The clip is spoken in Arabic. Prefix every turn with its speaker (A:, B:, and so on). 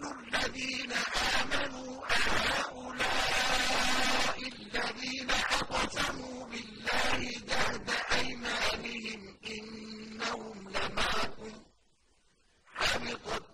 A: يَقُولُ الَّذِينَ آمَنُوا أَهَٰؤُلَاءِ الَّذِينَ أَقْسَمُوا بِاللَّهِ جَهْدَ أَيْمَانِهِمْ إِنَّهُمْ لَمَعَكُمْ ۚ حَبِطَتْ